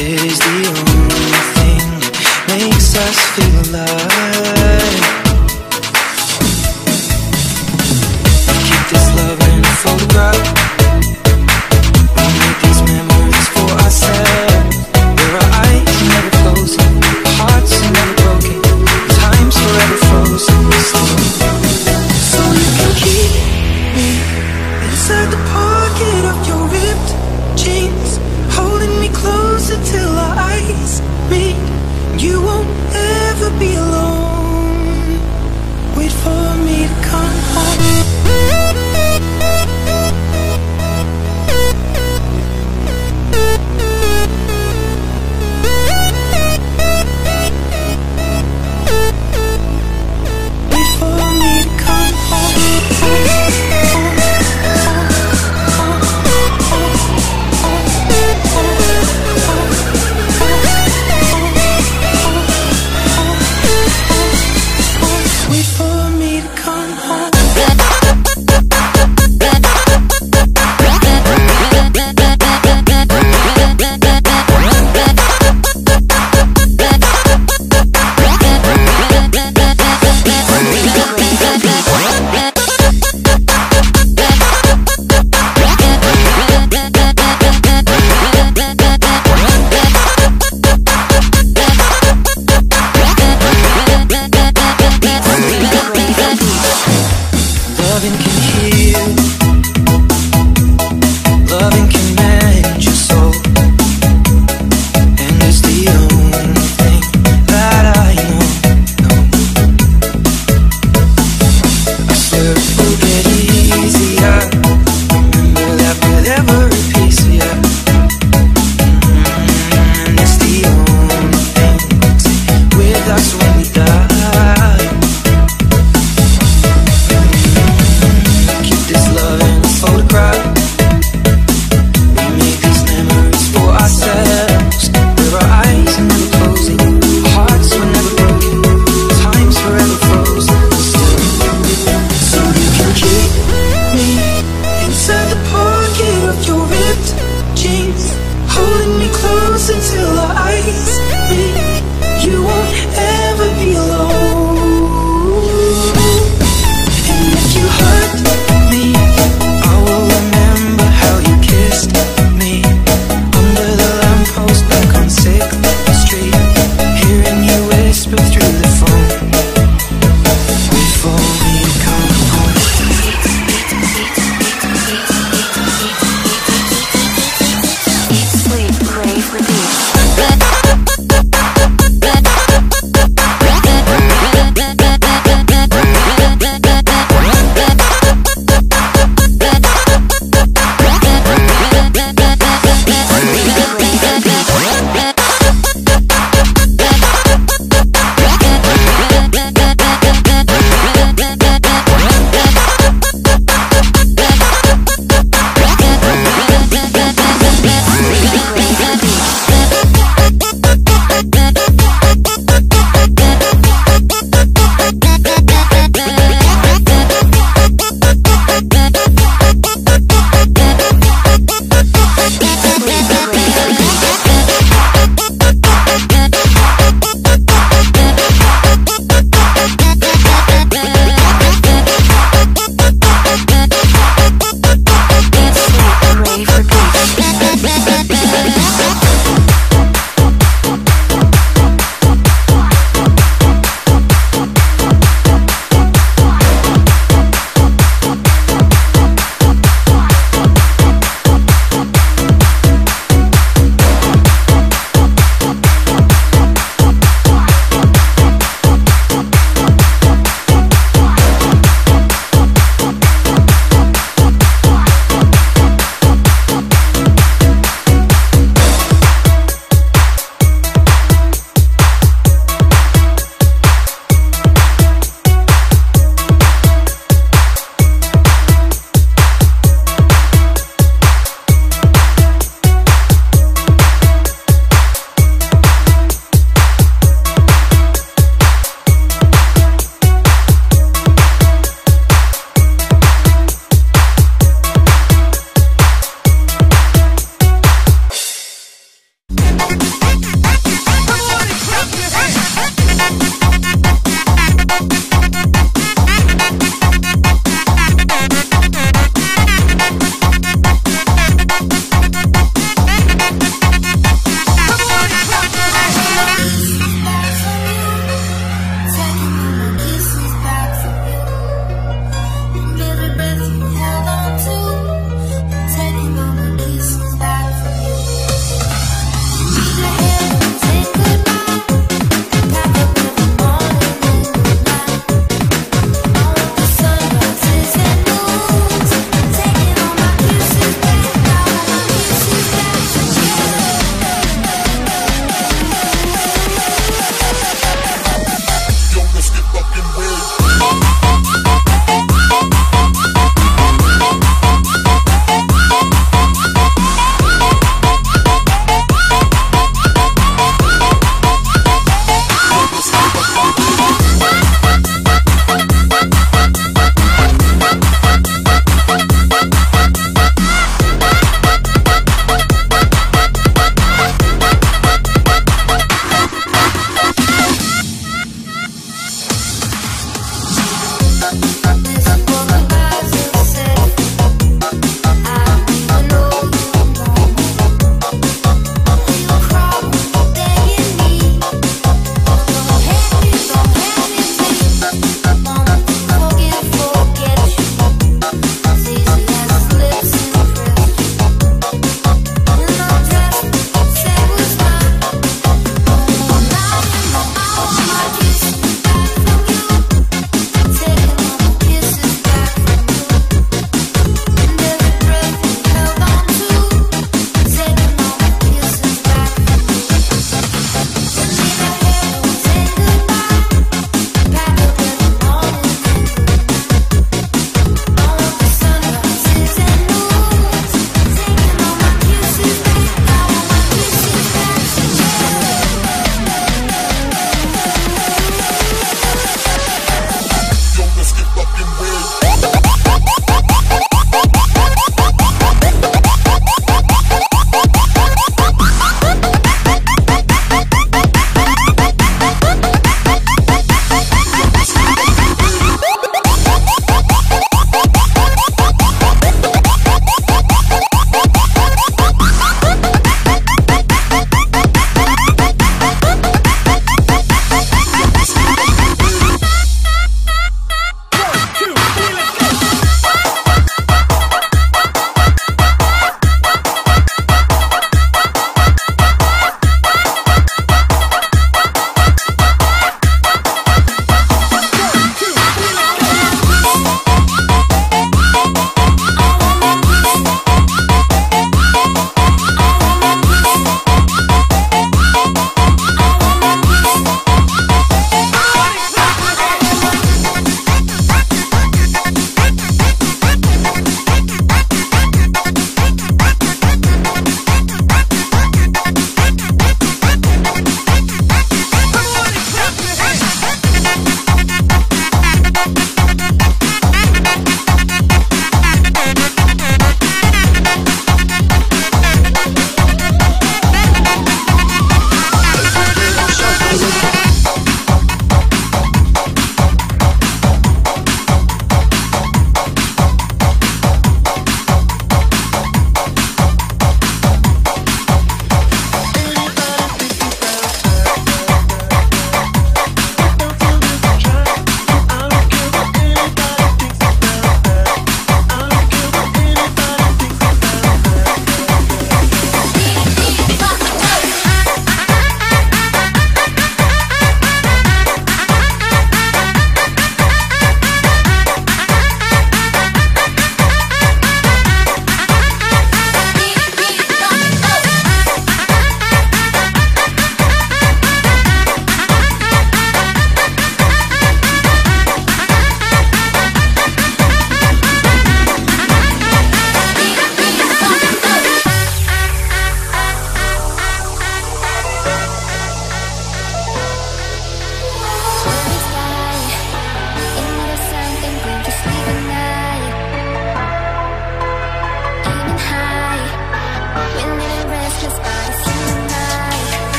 is the only thing that makes us feel alive. Keep this love in a photograph.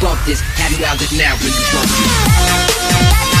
bump this. Happy out this now when you bump this?